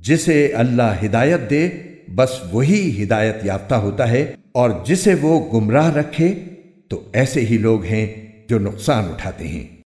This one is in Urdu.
جسے اللہ ہدایت دے، بس وہی ہدایت یافتہ ہوتا ہے اور جسے وہ گمراہ رکھے، تو ایسے ہی لوگ ہیں جو نقصان اٹھاتے ہیں۔